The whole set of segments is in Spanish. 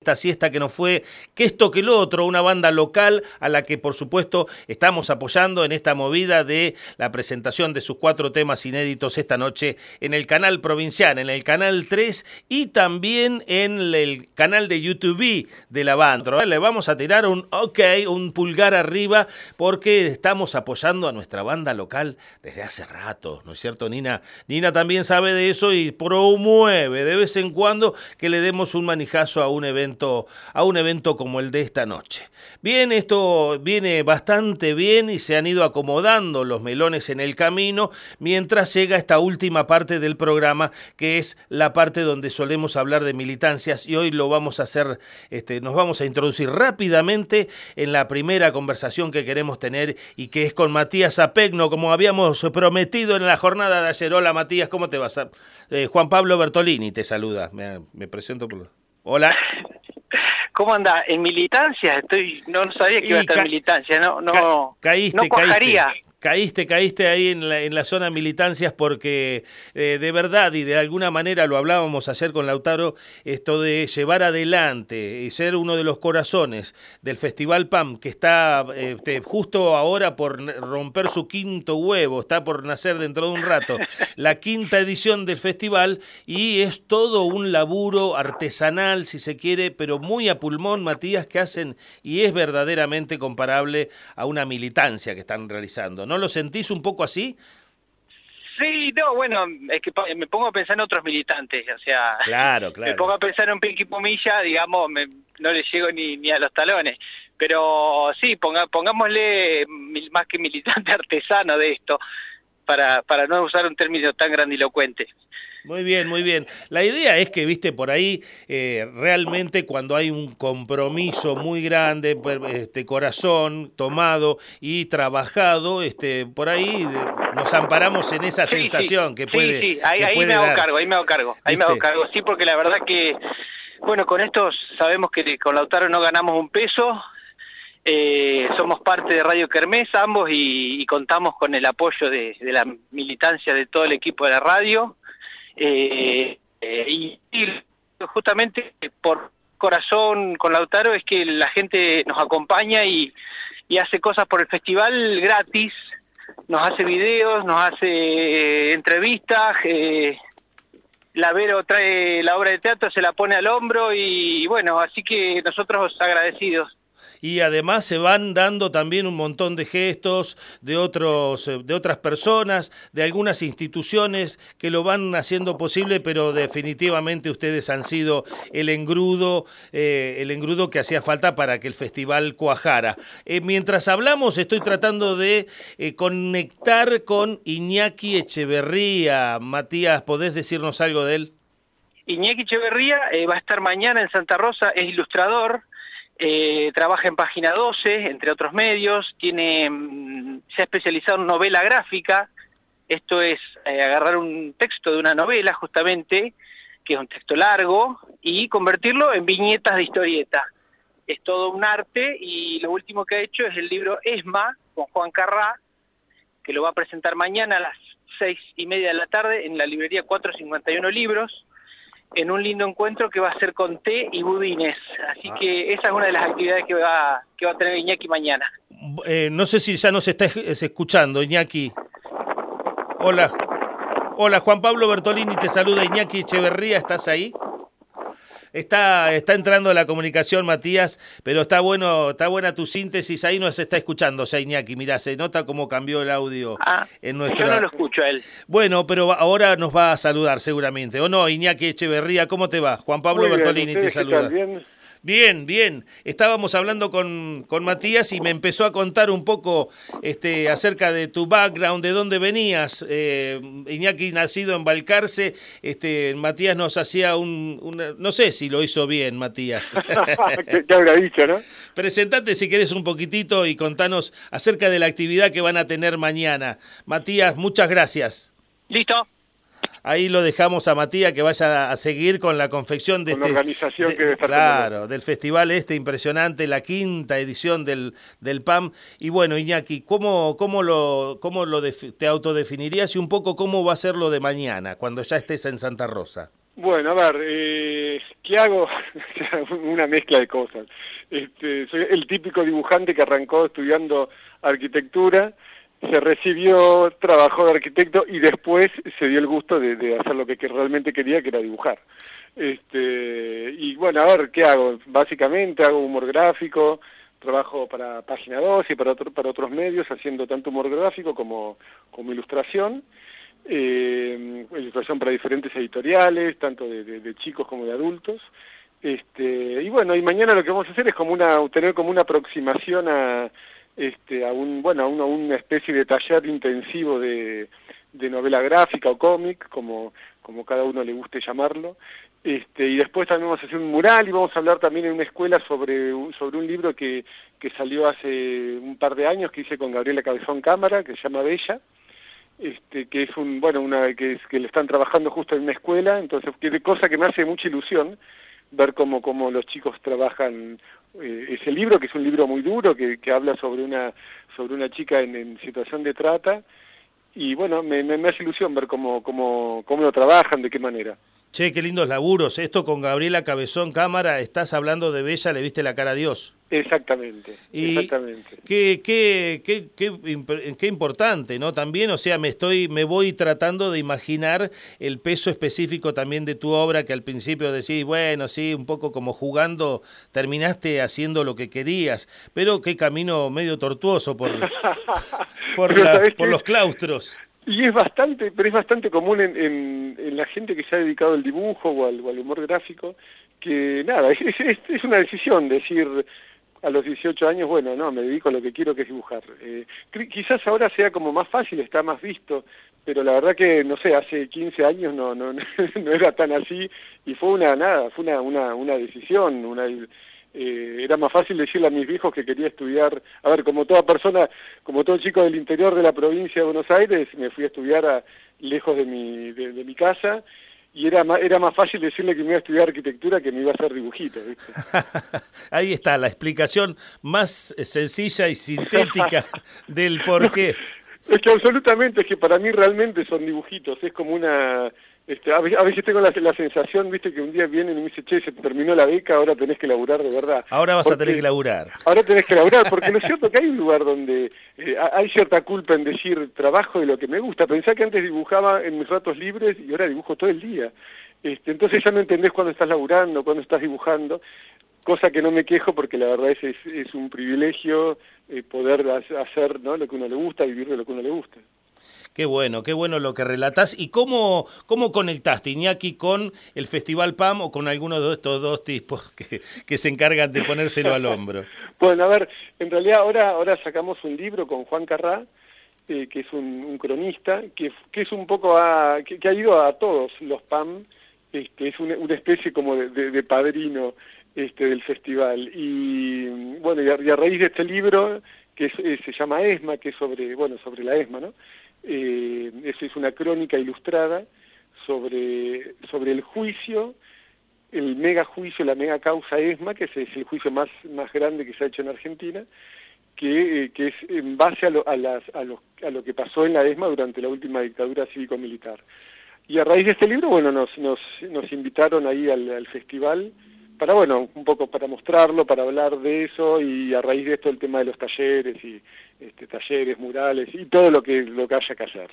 esta siesta que nos fue, que esto que lo otro, una banda local a la que por supuesto estamos apoyando en esta movida de la presentación de sus cuatro temas inéditos esta noche en el canal provincial, en el canal 3 y también en el canal de YouTube de la banda. Le vamos a tirar un ok, un pulgar arriba porque estamos apoyando a nuestra banda local desde hace rato, ¿no es cierto Nina? Nina también sabe de eso y promueve de vez en cuando que le demos un manijazo a un evento a un evento como el de esta noche. Bien, esto viene bastante bien y se han ido acomodando los melones en el camino mientras llega esta última parte del programa que es la parte donde solemos hablar de militancias y hoy lo vamos a hacer, este, nos vamos a introducir rápidamente en la primera conversación que queremos tener y que es con Matías Apegno, como habíamos prometido en la jornada de ayer. Hola Matías, ¿cómo te vas? Eh, Juan Pablo Bertolini te saluda. Me, me presento por... Hola. ¿Cómo anda? En militancia, estoy, no sabía que iba a estar en militancia, no, no, caíste, no cuajaría. Caíste, caíste ahí en la, en la zona militancias porque eh, de verdad y de alguna manera lo hablábamos ayer con Lautaro, esto de llevar adelante y ser uno de los corazones del Festival PAM que está este, justo ahora por romper su quinto huevo, está por nacer dentro de un rato, la quinta edición del festival y es todo un laburo artesanal si se quiere, pero muy a pulmón, Matías, que hacen y es verdaderamente comparable a una militancia que están realizando. ¿No lo sentís un poco así? Sí, no, bueno, es que me pongo a pensar en otros militantes, o sea, claro, claro. me pongo a pensar en un Pinky Pomilla, digamos, no le llego ni, ni a los talones, pero sí, ponga, pongámosle más que militante artesano de esto, para, para no usar un término tan grandilocuente. Muy bien, muy bien. La idea es que, viste, por ahí eh, realmente cuando hay un compromiso muy grande, pues, este corazón tomado y trabajado, este, por ahí nos amparamos en esa sensación que puede. Sí, sí, ahí, ahí me hago cargo, ahí me hago cargo, ahí me hago cargo. Sí, porque la verdad que, bueno, con esto sabemos que con Lautaro no ganamos un peso, eh, somos parte de Radio Kermés ambos y, contamos con el apoyo de, la militancia de todo el equipo de la radio. Eh, eh, y, justamente por corazón con Lautaro es que la gente nos acompaña y, hace cosas por el festival gratis, nos hace videos, nos hace entrevistas, la Vero trae la obra de teatro, se la pone al hombro y bueno, así que nosotros agradecidos y además se van dando también un montón de gestos de, otros, eh, de otras personas, de algunas instituciones que lo van haciendo posible, pero definitivamente ustedes han sido el engrudo, eh, el engrudo que hacía falta para que el festival cuajara. Eh, mientras hablamos estoy tratando de conectar con Iñaki Echeverría. Matías, ¿podés decirnos algo de él? Iñaki Echeverría va a estar mañana en Santa Rosa, es ilustrador, eh, trabaja en Página 12, entre otros medios, tiene, mm, se ha especializado en novela gráfica, esto es eh, agarrar un texto de una novela justamente, que es un texto largo, y convertirlo en viñetas de historieta. Es todo un arte y lo último que ha hecho es el libro Esma, con Juan Carrá, que lo va a presentar mañana a las seis y media de la tarde en la librería 451 Libros, en un lindo encuentro que va a ser con té y budines. Así ah. que esa es una de las actividades que va, que va a tener Iñaki mañana. Eh, no sé si ya nos está escuchando, Iñaki. Hola. Hola, Juan Pablo Bertolini te saluda Iñaki Echeverría, ¿estás ahí? Está, está entrando la comunicación, Matías, pero está bueno, está buena tu síntesis, ahí nos está escuchando, o Iñaki, mirá, se nota cómo cambió el audio ah, en nuestro. Yo no lo escucho a él. Bueno, pero ahora nos va a saludar seguramente, ¿o no, Iñaki Echeverría? ¿Cómo te va? Juan Pablo Bertolini te saluda. Bien, bien. Estábamos hablando con, con, Matías y me empezó a contar un poco este, acerca de tu background, de dónde venías. Eh, Iñaki, nacido en Balcarce, este, Matías nos hacía un, No sé si lo hizo bien, Matías. ¿Qué, habrá dicho, no? Presentate si querés un poquitito y contanos acerca de la actividad que van a tener mañana. Matías, muchas gracias. Listo. Ahí lo dejamos a Matías que vaya a seguir con la confección de este, organización que claro, del festival este impresionante, la quinta edición del, del PAM. Y bueno, Iñaki, ¿cómo, cómo lo, cómo lo te autodefinirías y un poco cómo va a ser lo de mañana, cuando ya estés en Santa Rosa? Bueno, a ver, eh, ¿qué hago? Una mezcla de cosas. Este, soy el típico dibujante que arrancó estudiando arquitectura, se recibió, trabajó de arquitecto y después se dio el gusto de, hacer lo que, realmente quería, que era dibujar. Este, y bueno, a ver, ¿qué hago? Básicamente hago humor gráfico, trabajo para Página 2 y para, para otros medios haciendo tanto humor gráfico como, como ilustración eh, ilustración para diferentes editoriales, tanto de, chicos como de adultos. Este, y bueno, y mañana lo que vamos a hacer es como una, tener como una aproximación a, este, a un, bueno, a una, especie de taller intensivo de, novela gráfica o cómic, como, como cada uno le guste llamarlo. Este, y después también vamos a hacer un mural y vamos a hablar también en una escuela sobre, sobre un libro que, que salió hace un par de años que hice con Gabriela Cabezón Cámara, que se llama Bella, este, que es un, bueno, una, que, es, que le están trabajando justo en una escuela, entonces, que cosa que me hace mucha ilusión, ver cómo, cómo los chicos trabajan eh, ese libro, que es un libro muy duro, que, que habla sobre una, sobre una chica en, situación de trata, y bueno, me, me, hace ilusión ver cómo, cómo, cómo lo trabajan, de qué manera. Che, qué lindos laburos. Esto con Gabriela Cabezón Cámara, estás hablando de Bella, le viste la cara a Dios. Exactamente, exactamente. Qué, qué, qué, qué, importante, ¿no? También, o sea, me estoy, me voy tratando de imaginar el peso específico también de tu obra, que al principio decís, bueno, sí, un poco como jugando, terminaste haciendo lo que querías, pero qué camino medio tortuoso por, por, por los claustros. Y es bastante, pero es bastante común en, en, la gente que se ha dedicado al dibujo o al, humor gráfico, que nada, es, una decisión decir a los 18 años, bueno, no, me dedico a lo que quiero que es dibujar. Eh, quizás ahora sea como más fácil, está más visto, pero la verdad que, no sé, hace 15 años no, no, no era tan así y fue una, nada, fue una, una, una decisión, una eh, era más fácil decirle a mis hijos que quería estudiar, a ver, como toda persona, como todo chico del interior de la provincia de Buenos Aires, me fui a estudiar a, lejos de mi, de, mi casa, y era más, era más fácil decirle que me iba a estudiar arquitectura que me iba a hacer dibujitos. Ahí está la explicación más sencilla y sintética del por qué. Es que absolutamente, es que para mí realmente son dibujitos, es como una este, a, veces tengo la, sensación, viste, que un día vienen y me dicen, che, se terminó la beca, ahora tenés que laburar de verdad. Ahora vas a tener que laburar. Ahora tenés que laburar, porque no es cierto que hay un lugar donde eh, hay cierta culpa en decir trabajo de lo que me gusta. Pensá que antes dibujaba en mis ratos libres y ahora dibujo todo el día. Este, entonces ya no entendés cuándo estás laburando, cuándo estás dibujando, cosa que no me quejo porque la verdad es, es, un privilegio eh, poder hacer ¿no? lo que uno le gusta, vivir de lo que uno le gusta. Qué bueno, qué bueno lo que relatas. ¿Y cómo, cómo conectaste, Iñaki, con el Festival PAM o con alguno de estos dos tipos que, que se encargan de ponérselo al hombro? Bueno, a ver, en realidad ahora, ahora sacamos un libro con Juan Carrá, eh, que es un, cronista, que, que, es un poco a, que, ha ido a todos los PAM, este, es una, especie como de, padrino este, del festival. Y bueno, y a, raíz de este libro, que se llama ESMA, que es sobre, bueno, sobre la ESMA, ¿no? Eh, esa es una crónica ilustrada sobre, sobre el juicio, el mega juicio, la mega causa ESMA, que es, el juicio más, más grande que se ha hecho en Argentina, que, eh, que es en base a lo, a, las, a, lo, a lo que pasó en la ESMA durante la última dictadura cívico-militar. Y a raíz de este libro, bueno, nos, nos, nos invitaron ahí al, al festival para, bueno, un poco para mostrarlo, para hablar de eso y a raíz de esto el tema de los talleres y este, talleres, murales y todo lo que, lo que haya que hacer.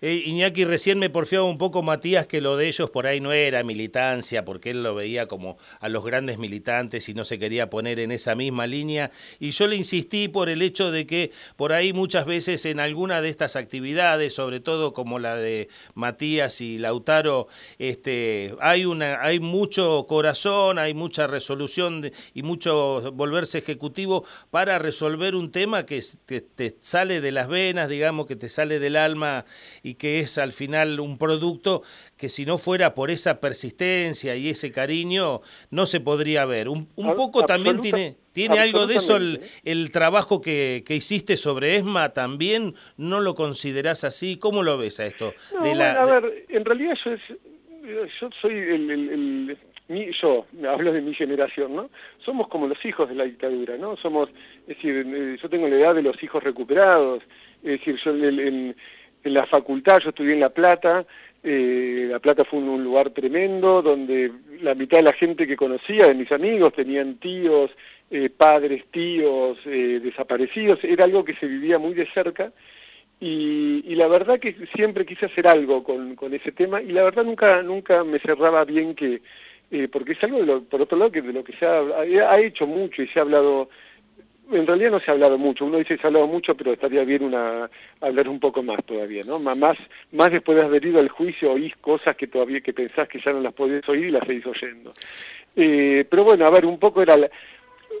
Eh, Iñaki, recién me porfiaba un poco Matías que lo de ellos por ahí no era militancia, porque él lo veía como a los grandes militantes y no se quería poner en esa misma línea. Y yo le insistí por el hecho de que por ahí muchas veces en alguna de estas actividades, sobre todo como la de Matías y Lautaro, este, hay, una, hay mucho corazón, hay mucha resolución y mucho volverse ejecutivo para resolver un tema que, que te sale de las venas, digamos, que te sale del alma y que es al final un producto que si no fuera por esa persistencia y ese cariño, no se podría ver. Un, poco también tiene, tiene algo de eso el, trabajo que, que, hiciste sobre ESMA, también no lo considerás así. ¿Cómo lo ves a esto? de la, a ver, en realidad yo, es, yo soy el yo, hablo de mi generación, ¿no? Somos como los hijos de la dictadura, ¿no? Somos, es decir, eh, yo tengo la edad de los hijos recuperados, es decir, yo en, la facultad, yo estudié en La Plata, Eh, la Plata fue un, lugar tremendo, donde la mitad de la gente que conocía, de mis amigos, tenían tíos, eh, padres, tíos, eh, desaparecidos, era algo que se vivía muy de cerca, y, la verdad que siempre quise hacer algo con, ese tema, y la verdad nunca, nunca me cerraba bien que, porque es algo, de lo, por otro lado, que de lo que se ha, ha hecho mucho y se ha hablado en realidad no se ha hablado mucho, uno dice que se ha hablado mucho, pero estaría bien una, hablar un poco más todavía, ¿no? Más, más después de haber ido al juicio oís cosas que todavía que pensás que ya no las podés oír y las seguís oyendo. Eh, pero bueno, a ver, un poco era,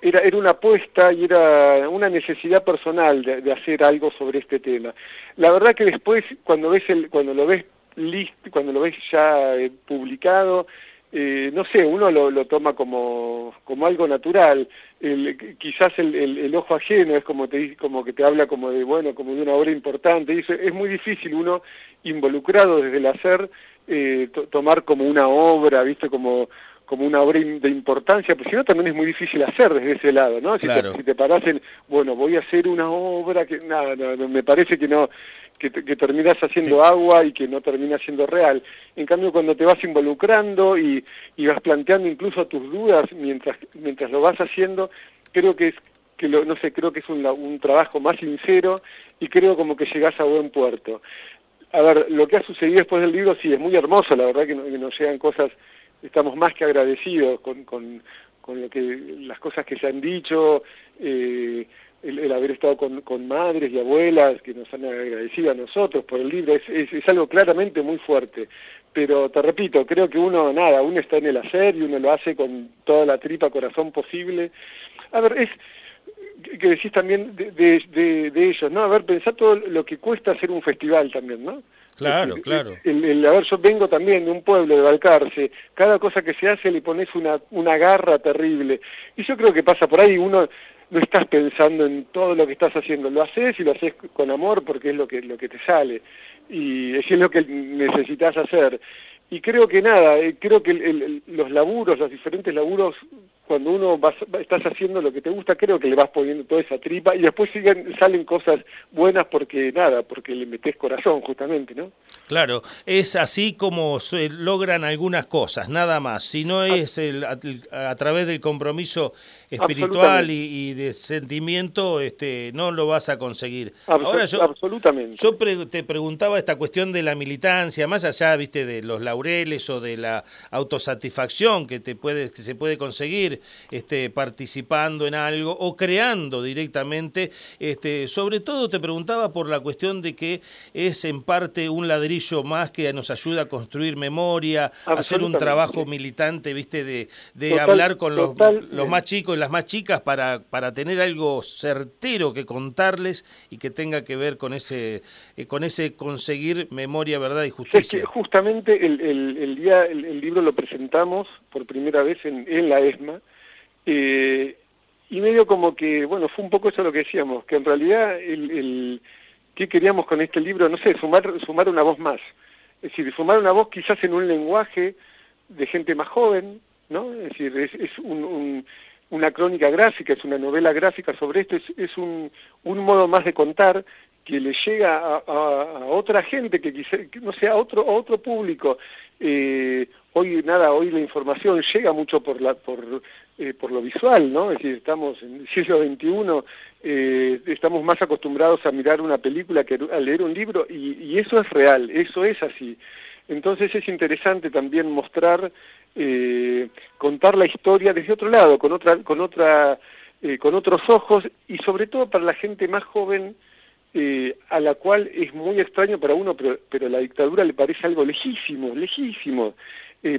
era, era una apuesta y era una necesidad personal de, hacer algo sobre este tema. La verdad que después, cuando ves el, cuando lo ves listo, cuando lo ves ya eh, publicado, eh, no sé, uno lo, toma como, como, algo natural. quizás el, ojo ajeno es como, te, como que te habla como de, bueno, como de una obra importante. Y es muy difícil uno, involucrado desde el hacer, eh, tomar como una obra, ¿viste? Como, como una obra de importancia, porque si no también es muy difícil hacer desde ese lado, ¿no? Si, te, si te paras en, bueno, voy a hacer una obra que, nada, no, me parece que no, que, terminas haciendo agua y que no termina siendo real. En cambio, cuando te vas involucrando y, vas planteando incluso tus dudas mientras, mientras lo vas haciendo, creo que es, que lo, no sé, creo que es un, un trabajo más sincero y creo como que llegás a buen puerto. A ver, lo que ha sucedido después del libro sí es muy hermoso, la verdad que, que nos llegan cosas estamos más que agradecidos con, con, con lo que, las cosas que se han dicho, eh, el, haber estado con, con, madres y abuelas que nos han agradecido a nosotros por el libro, es, es, algo claramente muy fuerte. Pero te repito, creo que uno, nada, uno está en el hacer y uno lo hace con toda la tripa corazón posible. A ver, es que decís también de, de, de, ellos, ¿no? A ver, pensá todo lo que cuesta hacer un festival también, ¿no? Claro, claro. El, a ver, yo vengo también de un pueblo, de Balcarce, cada cosa que se hace le pones una, una garra terrible. Y yo creo que pasa por ahí, uno no estás pensando en todo lo que estás haciendo, lo haces y lo haces con amor porque es lo que, lo que te sale. Y es lo que necesitas hacer. Y creo que nada, eh, creo que los laburos, los diferentes laburos cuando uno vas, estás haciendo lo que te gusta, creo que le vas poniendo toda esa tripa y después siguen, salen cosas buenas porque nada, porque le metes corazón justamente, ¿no? Claro, es así como se logran algunas cosas, nada más. Si no es el, a, través del compromiso espiritual y, de sentimiento, este, no lo vas a conseguir. Ahora yo, absolutamente. Yo te preguntaba esta cuestión de la militancia, más allá, viste, de los laureles o de la autosatisfacción que te puede, que se puede conseguir este, participando en algo o creando directamente. Este, sobre todo te preguntaba por la cuestión de que es en parte un ladrillo más que nos ayuda a construir memoria, hacer un trabajo militante, viste, de, de hablar con los, los, más chicos y las más chicas para, para tener algo certero que contarles y que tenga que ver con ese, eh, con ese conseguir memoria, verdad y justicia. justamente el, el, día el, libro lo presentamos por primera vez en, en la ESMA eh, y medio como que, bueno, fue un poco eso lo que decíamos, que en realidad el, el ¿qué queríamos con este libro? No sé, sumar, sumar una voz más. Es decir, sumar una voz quizás en un lenguaje de gente más joven, ¿no? Es decir, es, una crónica gráfica, es una novela gráfica sobre esto, es, un, un, modo más de contar que le llega a, otra gente, que quizá, no sé, a otro, a otro público. Eh, hoy nada, hoy la información llega mucho por la, por eh, por lo visual, ¿no? Es decir, estamos en el siglo XXI, eh, estamos más acostumbrados a mirar una película que a leer un libro, y, eso es real, eso es así. Entonces es interesante también mostrar, eh, contar la historia desde otro lado, con, otra, con, otra, con otros ojos, y sobre todo para la gente más joven, a la cual es muy extraño para uno, pero, pero la dictadura le parece algo lejísimo, lejísimo.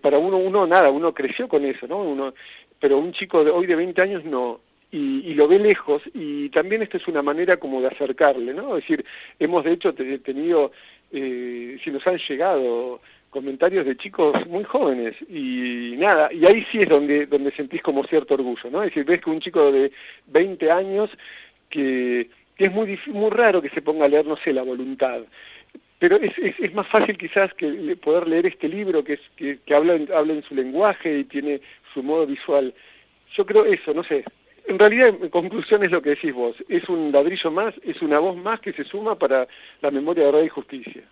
para uno, uno nada, uno creció con eso, ¿no? Uno, pero un chico de hoy de 20 años no, y, lo ve lejos, y también esta es una manera como de acercarle, ¿no? Es decir, hemos de hecho tenido, eh, si nos han llegado comentarios de chicos muy jóvenes, y nada, y ahí sí es donde, donde sentís como cierto orgullo, ¿no? Es decir, ves que un chico de 20 años que, es muy, muy raro que se ponga a leer, no sé, la voluntad, pero es, es, más fácil quizás que poder leer este libro que, es, que, que habla, habla en su lenguaje y tiene su modo visual. Yo creo eso, no sé. En realidad, en conclusión es lo que decís vos. Es un ladrillo más, es una voz más que se suma para la memoria de verdad y justicia.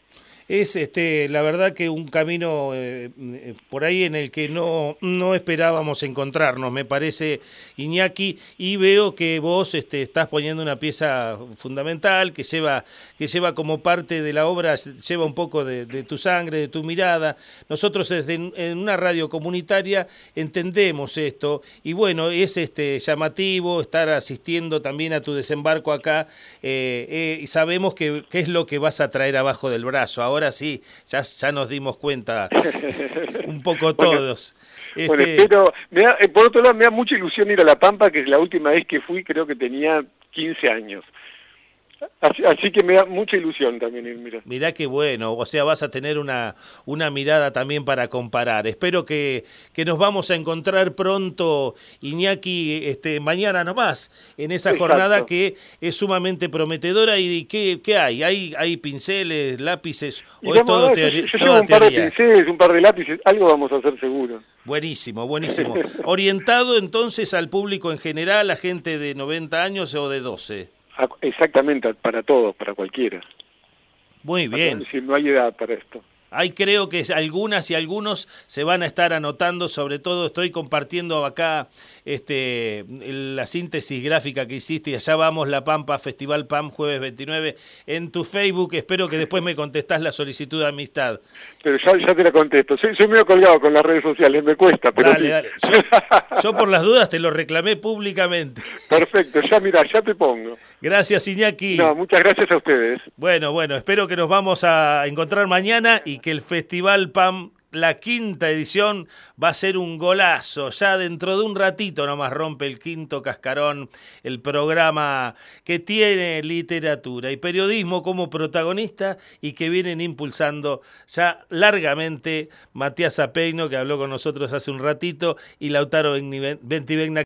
Es este, la verdad que un camino eh, eh, por ahí en el que no, no esperábamos encontrarnos, me parece, Iñaki, y veo que vos este, estás poniendo una pieza fundamental que lleva, que lleva como parte de la obra, lleva un poco de, tu sangre, de tu mirada. Nosotros desde en una radio comunitaria entendemos esto, y bueno, es este, llamativo estar asistiendo también a tu desembarco acá, eh, y sabemos que, es lo que vas a traer abajo del brazo. Ahora sí, ya, ya nos dimos cuenta un poco todos. Bueno, este, eh, por otro lado, me da mucha ilusión ir a La Pampa, que es la última vez que fui, creo que tenía 15 años. Así, que me da mucha ilusión también ir, mira. Mirá qué bueno, o sea, vas a tener una, una mirada también para comparar. Espero que, que nos vamos a encontrar pronto, Iñaki, este, mañana nomás, en esa jornada que es sumamente prometedora. ¿Y qué, qué hay? hay? ¿Hay pinceles, lápices o es todo teoría? Yo, un par de pinceles, un par de lápices, algo vamos a hacer seguro. Buenísimo, buenísimo. Orientado entonces al público en general, a gente de 90 años o de 12. Exactamente, para todos, para cualquiera. Muy bien. Es decir, no hay edad para esto. Ahí creo que algunas y algunos se van a estar anotando, sobre todo estoy compartiendo acá este, la síntesis gráfica que hiciste y allá vamos La Pampa, Festival PAM, jueves 29, en tu Facebook. Espero que después me contestás la solicitud de amistad. Pero ya, te la contesto. Soy, soy, medio colgado con las redes sociales, me cuesta. Pero dale, dale. Yo, por las dudas te lo reclamé públicamente. Perfecto, ya mira, ya te pongo. Gracias Iñaki. No, muchas gracias a ustedes. Bueno, bueno, espero que nos vamos a encontrar mañana y que el Festival PAM, la quinta edición, va a ser un golazo. Ya dentro de un ratito nomás rompe el quinto cascarón, el programa que tiene literatura y periodismo como protagonista y que vienen impulsando ya largamente Matías Apeino, que habló con nosotros hace un ratito, y Lautaro Ventivegna